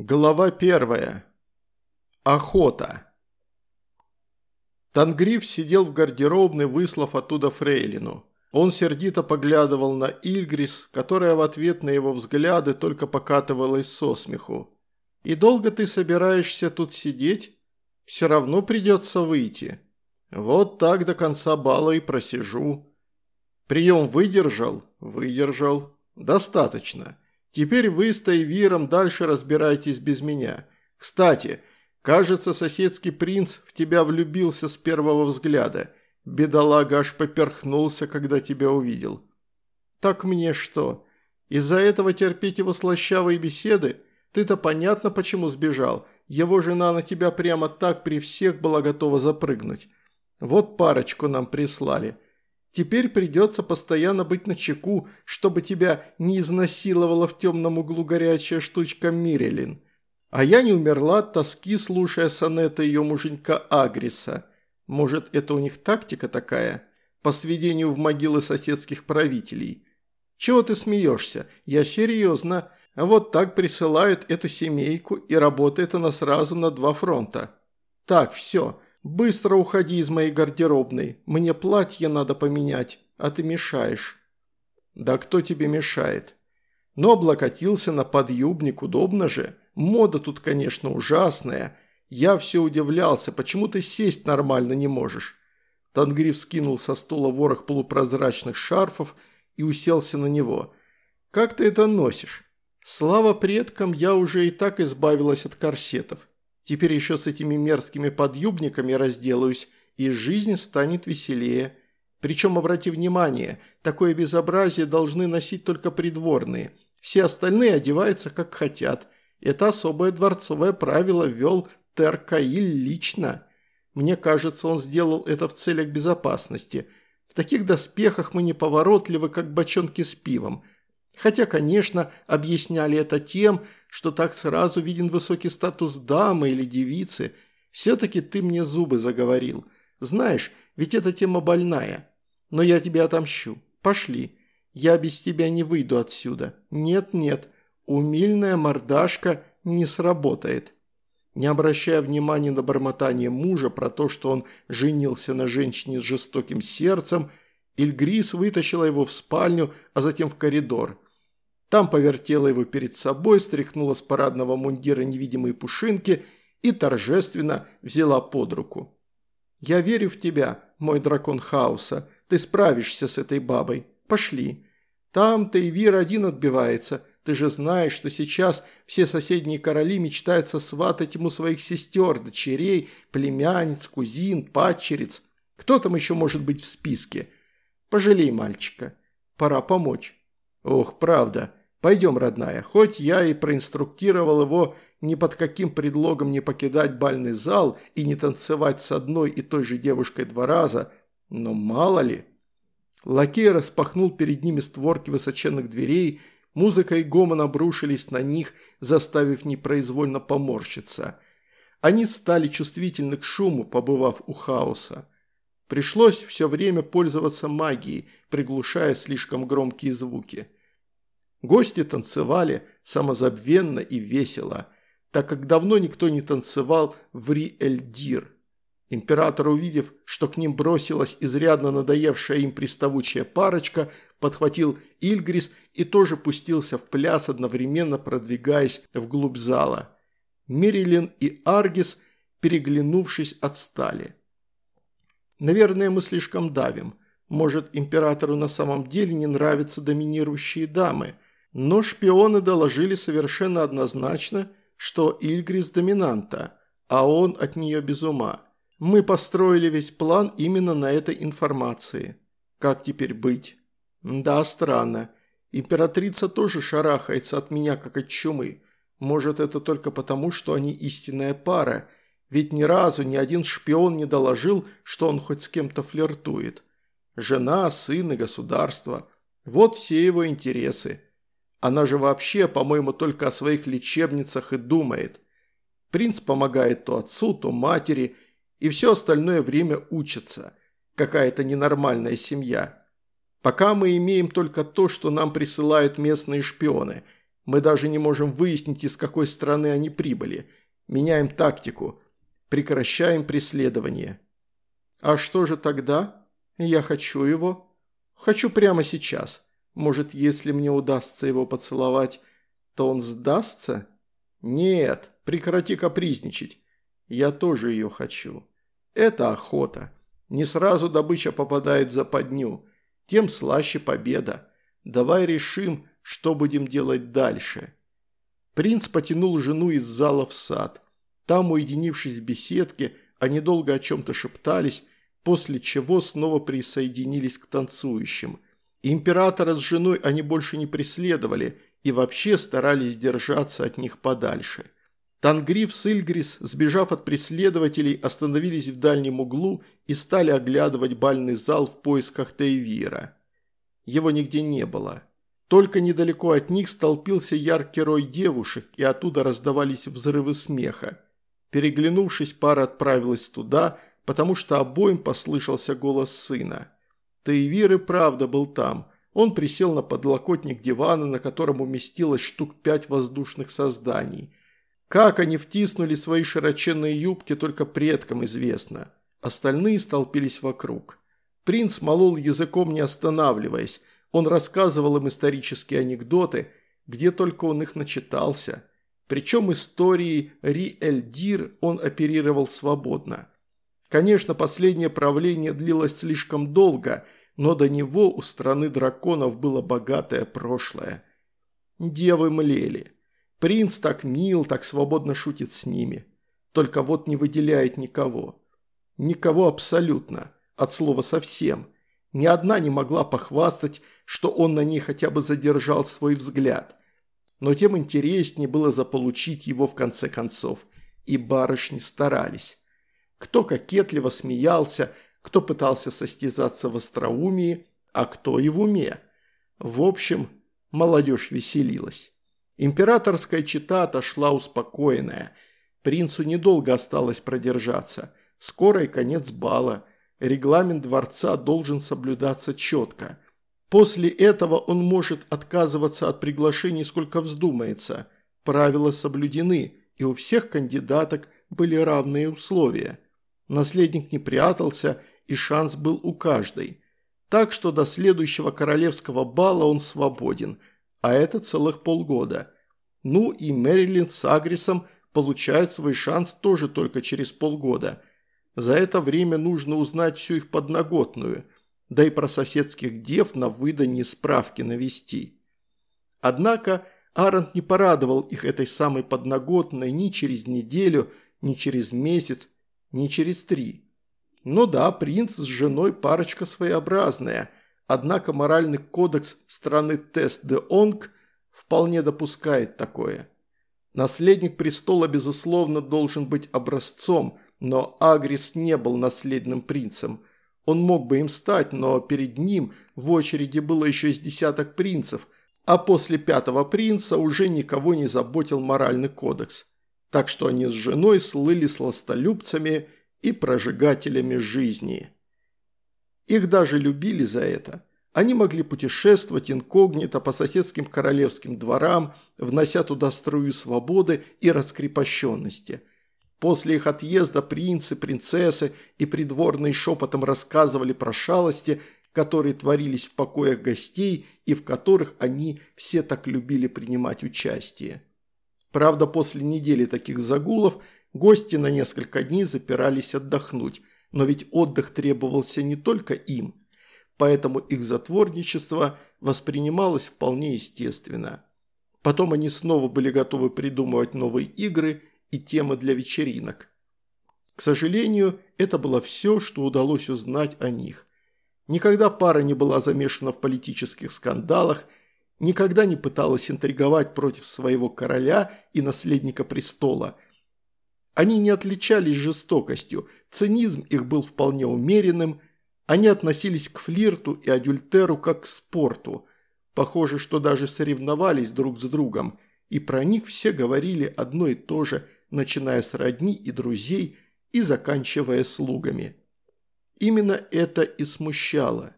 Глава первая. Охота. Тангриф сидел в гардеробной, выслав оттуда фрейлину. Он сердито поглядывал на Ильгрис, которая в ответ на его взгляды только покатывалась со смеху. «И долго ты собираешься тут сидеть? Все равно придется выйти. Вот так до конца бала и просижу. Прием выдержал? Выдержал. Достаточно. Теперь вы с Тайвиром дальше разбирайтесь без меня. Кстати, кажется, соседский принц в тебя влюбился с первого взгляда. Бедолага аж поперхнулся, когда тебя увидел. Так мне что? Из-за этого терпеть его слащавые беседы? Ты-то понятно, почему сбежал. Его жена на тебя прямо так при всех была готова запрыгнуть. Вот парочку нам прислали. Теперь придется постоянно быть на чеку, чтобы тебя не изнасиловала в темном углу горячая штучка Мирелин. А я не умерла от тоски, слушая сонеты ее муженька Агриса. Может, это у них тактика такая? По сведению в могилы соседских правителей. Чего ты смеешься? Я серьезно. Вот так присылают эту семейку, и работает она сразу на два фронта. Так, все. «Быстро уходи из моей гардеробной. Мне платье надо поменять, а ты мешаешь». «Да кто тебе мешает?» Но облокотился на подъюбник, удобно же. Мода тут, конечно, ужасная. Я все удивлялся, почему ты сесть нормально не можешь. Тангриф скинул со стула ворох полупрозрачных шарфов и уселся на него. «Как ты это носишь?» «Слава предкам, я уже и так избавилась от корсетов. Теперь еще с этими мерзкими подъюбниками разделаюсь, и жизнь станет веселее. Причем, обрати внимание, такое безобразие должны носить только придворные. Все остальные одеваются как хотят. Это особое дворцовое правило ввел Теркаиль лично. Мне кажется, он сделал это в целях безопасности. В таких доспехах мы неповоротливы, как бочонки с пивом – Хотя, конечно, объясняли это тем, что так сразу виден высокий статус дамы или девицы. Все-таки ты мне зубы заговорил. Знаешь, ведь эта тема больная. Но я тебе отомщу. Пошли. Я без тебя не выйду отсюда. Нет-нет, умильная мордашка не сработает. Не обращая внимания на бормотание мужа про то, что он женился на женщине с жестоким сердцем, Ильгрис вытащила его в спальню, а затем в коридор. Там повертела его перед собой, стряхнула с парадного мундира невидимые пушинки и торжественно взяла под руку. «Я верю в тебя, мой дракон хаоса. Ты справишься с этой бабой. Пошли. Там Тейвир один отбивается. Ты же знаешь, что сейчас все соседние короли мечтают сосватать ему своих сестер, дочерей, племянниц, кузин, падчериц. Кто там еще может быть в списке? Пожалей мальчика. Пора помочь». «Ох, правда. Пойдем, родная, хоть я и проинструктировал его ни под каким предлогом не покидать бальный зал и не танцевать с одной и той же девушкой два раза, но мало ли. Лакей распахнул перед ними створки высоченных дверей, музыка и гомон обрушились на них, заставив непроизвольно поморщиться. Они стали чувствительны к шуму, побывав у хаоса. Пришлось все время пользоваться магией, приглушая слишком громкие звуки. Гости танцевали самозабвенно и весело, так как давно никто не танцевал в Ри-Эльдир. Император, увидев, что к ним бросилась изрядно надоевшая им приставучая парочка, подхватил Ильгрис и тоже пустился в пляс, одновременно продвигаясь вглубь зала. Мерилин и Аргис, переглянувшись, отстали. «Наверное, мы слишком давим. Может, императору на самом деле не нравятся доминирующие дамы», но шпионы доложили совершенно однозначно, что Ильгрис доминанта, а он от нее без ума. Мы построили весь план именно на этой информации. Как теперь быть? Да, странно. Императрица тоже шарахается от меня, как от чумы. Может, это только потому, что они истинная пара, ведь ни разу ни один шпион не доложил, что он хоть с кем-то флиртует. Жена, сын и государство – вот все его интересы. Она же вообще, по-моему, только о своих лечебницах и думает. Принц помогает то отцу, то матери, и все остальное время учится. Какая-то ненормальная семья. Пока мы имеем только то, что нам присылают местные шпионы. Мы даже не можем выяснить, из какой страны они прибыли. Меняем тактику. Прекращаем преследование». «А что же тогда? Я хочу его. Хочу прямо сейчас. Может, если мне удастся его поцеловать, то он сдастся?» «Нет, прекрати капризничать. Я тоже ее хочу. Это охота. Не сразу добыча попадает в западню. Тем слаще победа. Давай решим, что будем делать дальше». Принц потянул жену из зала в сад. Там, уединившись в беседке, они долго о чем-то шептались, после чего снова присоединились к танцующим. Императора с женой они больше не преследовали и вообще старались держаться от них подальше. Тангриф с Ильгрис, сбежав от преследователей, остановились в дальнем углу и стали оглядывать бальный зал в поисках Тейвира. Его нигде не было. Только недалеко от них столпился яркий рой девушек, и оттуда раздавались взрывы смеха. Переглянувшись, пара отправилась туда, потому что обоим послышался голос сына. Таевир и правда был там. Он присел на подлокотник дивана, на котором уместилось штук пять воздушных созданий. Как они втиснули свои широченные юбки, только предкам известно. Остальные столпились вокруг. Принц молол языком не останавливаясь. Он рассказывал им исторические анекдоты, где только он их начитался. Причем истории Ри-Эль-Дир он оперировал свободно. Конечно, последнее правление длилось слишком долго, но до него у страны драконов было богатое прошлое. Девы млели. Принц так мил, так свободно шутит с ними. Только вот не выделяет никого. Никого абсолютно, от слова совсем. Ни одна не могла похвастать, что он на ней хотя бы задержал свой взгляд но тем интереснее было заполучить его в конце концов, и барышни старались. Кто кокетливо смеялся, кто пытался состязаться в остроумии, а кто и в уме. В общем, молодежь веселилась. Императорская чита отошла успокоенная. Принцу недолго осталось продержаться. Скоро и конец бала. Регламент дворца должен соблюдаться четко – После этого он может отказываться от приглашений сколько вздумается. Правила соблюдены, и у всех кандидаток были равные условия. Наследник не прятался, и шанс был у каждой. Так что до следующего королевского бала он свободен, а это целых полгода. Ну и Мэрилин с Агрисом получают свой шанс тоже только через полгода. За это время нужно узнать всю их подноготную – да и про соседских дев на выданье справки навести. Однако Арант не порадовал их этой самой подноготной ни через неделю, ни через месяц, ни через три. Ну да, принц с женой парочка своеобразная, однако моральный кодекс страны Тест-де-Онг вполне допускает такое. Наследник престола, безусловно, должен быть образцом, но Агрис не был наследным принцем – он мог бы им стать, но перед ним в очереди было еще из десяток принцев, а после пятого принца уже никого не заботил моральный кодекс. Так что они с женой слыли сластолюбцами и прожигателями жизни. Их даже любили за это. Они могли путешествовать инкогнито по соседским королевским дворам, внося туда струю свободы и раскрепощенности – После их отъезда принцы, принцессы и придворные шепотом рассказывали про шалости, которые творились в покоях гостей и в которых они все так любили принимать участие. Правда, после недели таких загулов гости на несколько дней запирались отдохнуть, но ведь отдых требовался не только им, поэтому их затворничество воспринималось вполне естественно. Потом они снова были готовы придумывать новые игры и темы для вечеринок. К сожалению, это было все, что удалось узнать о них. Никогда пара не была замешана в политических скандалах, никогда не пыталась интриговать против своего короля и наследника престола. Они не отличались жестокостью, цинизм их был вполне умеренным, они относились к флирту и адюльтеру как к спорту. Похоже, что даже соревновались друг с другом, и про них все говорили одно и то же – начиная с родни и друзей и заканчивая слугами. Именно это и смущало.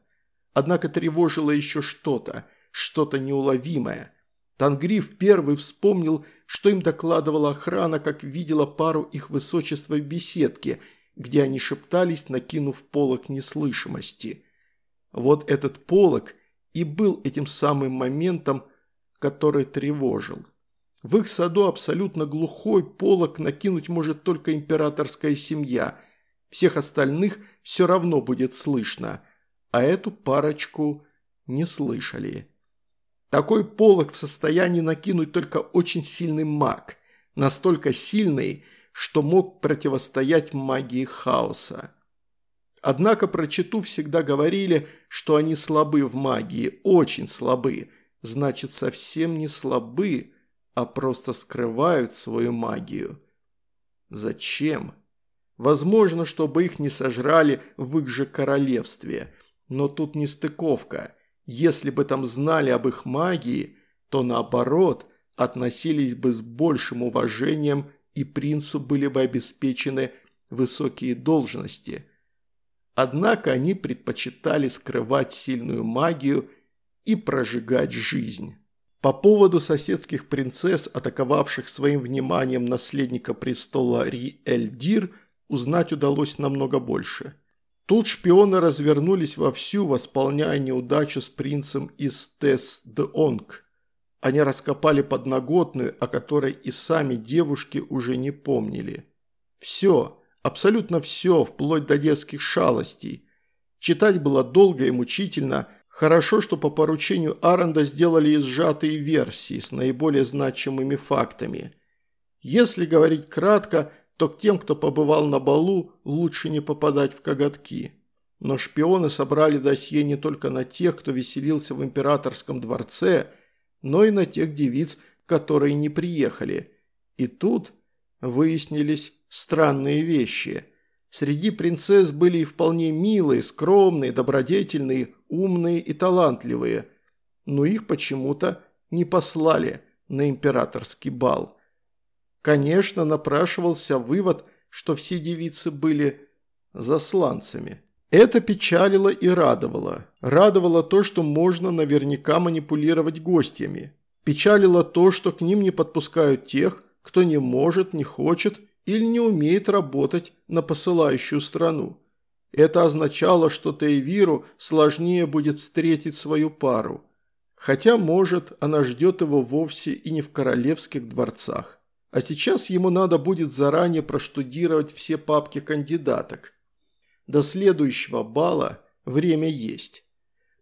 Однако тревожило еще что-то, что-то неуловимое. Тангриф первый вспомнил, что им докладывала охрана, как видела пару их высочества в беседке, где они шептались, накинув полок неслышимости. Вот этот полок и был этим самым моментом, который тревожил. В их саду абсолютно глухой полок накинуть может только императорская семья. Всех остальных все равно будет слышно, а эту парочку не слышали. Такой полог в состоянии накинуть только очень сильный маг, настолько сильный, что мог противостоять магии хаоса. Однако про Читу всегда говорили, что они слабы в магии, очень слабы, значит совсем не слабы, а просто скрывают свою магию. Зачем? Возможно, чтобы их не сожрали в их же королевстве, но тут не стыковка – если бы там знали об их магии, то наоборот, относились бы с большим уважением и принцу были бы обеспечены высокие должности. Однако они предпочитали скрывать сильную магию и прожигать жизнь. По поводу соседских принцесс, атаковавших своим вниманием наследника престола Ри-Эльдир, узнать удалось намного больше – Тут шпионы развернулись вовсю, восполняя неудачу с принцем из Тес-де-Онг. Они раскопали подноготную, о которой и сами девушки уже не помнили. Все, абсолютно все, вплоть до детских шалостей. Читать было долго и мучительно. Хорошо, что по поручению Аренда сделали сжатые версии с наиболее значимыми фактами. Если говорить кратко – то к тем, кто побывал на балу, лучше не попадать в коготки. Но шпионы собрали досье не только на тех, кто веселился в императорском дворце, но и на тех девиц, которые не приехали. И тут выяснились странные вещи. Среди принцесс были и вполне милые, скромные, добродетельные, умные и талантливые. Но их почему-то не послали на императорский бал. Конечно, напрашивался вывод, что все девицы были засланцами. Это печалило и радовало. Радовало то, что можно наверняка манипулировать гостями. Печалило то, что к ним не подпускают тех, кто не может, не хочет или не умеет работать на посылающую страну. Это означало, что Тейвиру сложнее будет встретить свою пару. Хотя, может, она ждет его вовсе и не в королевских дворцах. А сейчас ему надо будет заранее проштудировать все папки кандидаток. До следующего бала время есть.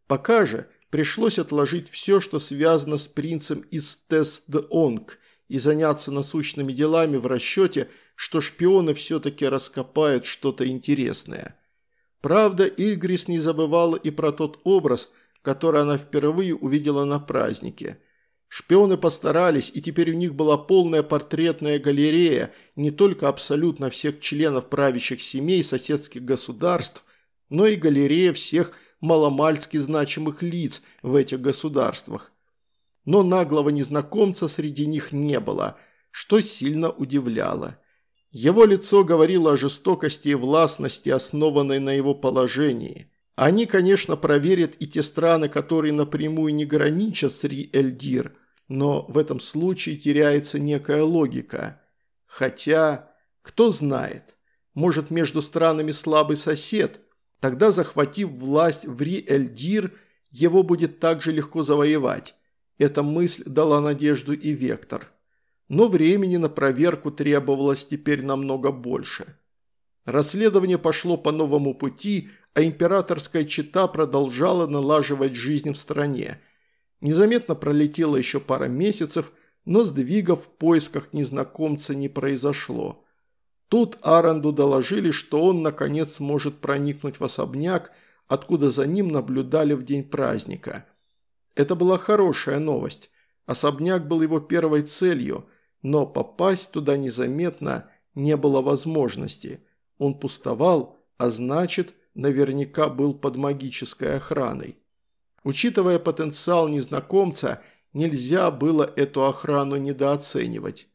Пока же пришлось отложить все, что связано с принцем из Тест-де-Онг и заняться насущными делами в расчете, что шпионы все-таки раскопают что-то интересное. Правда, Ильгрис не забывала и про тот образ, который она впервые увидела на празднике – Шпионы постарались, и теперь у них была полная портретная галерея не только абсолютно всех членов правящих семей соседских государств, но и галерея всех маломальски значимых лиц в этих государствах. Но наглого незнакомца среди них не было, что сильно удивляло. Его лицо говорило о жестокости и властности, основанной на его положении. Они, конечно, проверят и те страны, которые напрямую не граничат с Ри-Эльдир, но в этом случае теряется некая логика. Хотя, кто знает, может между странами слабый сосед, тогда захватив власть в Ри-Эльдир, его будет также легко завоевать. Эта мысль дала надежду и Вектор. Но времени на проверку требовалось теперь намного больше. Расследование пошло по новому пути, а императорская чита продолжала налаживать жизнь в стране – Незаметно пролетело еще пара месяцев, но сдвигов в поисках незнакомца не произошло. Тут Аранду доложили, что он наконец может проникнуть в особняк, откуда за ним наблюдали в день праздника. Это была хорошая новость. Особняк был его первой целью, но попасть туда незаметно не было возможности. Он пустовал, а значит, наверняка был под магической охраной. Учитывая потенциал незнакомца, нельзя было эту охрану недооценивать.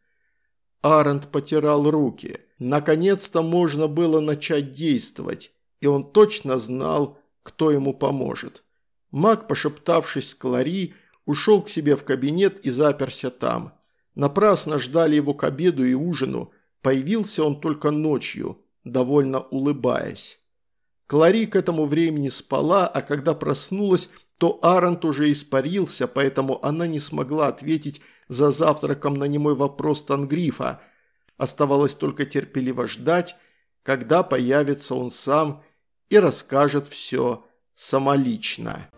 Арент потирал руки. Наконец-то можно было начать действовать, и он точно знал, кто ему поможет. Маг, пошептавшись с Клари, ушел к себе в кабинет и заперся там. Напрасно ждали его к обеду и ужину. Появился он только ночью, довольно улыбаясь. Клари к этому времени спала, а когда проснулась, то Арант уже испарился, поэтому она не смогла ответить за завтраком на немой вопрос Тангрифа. Оставалось только терпеливо ждать, когда появится он сам и расскажет все самолично.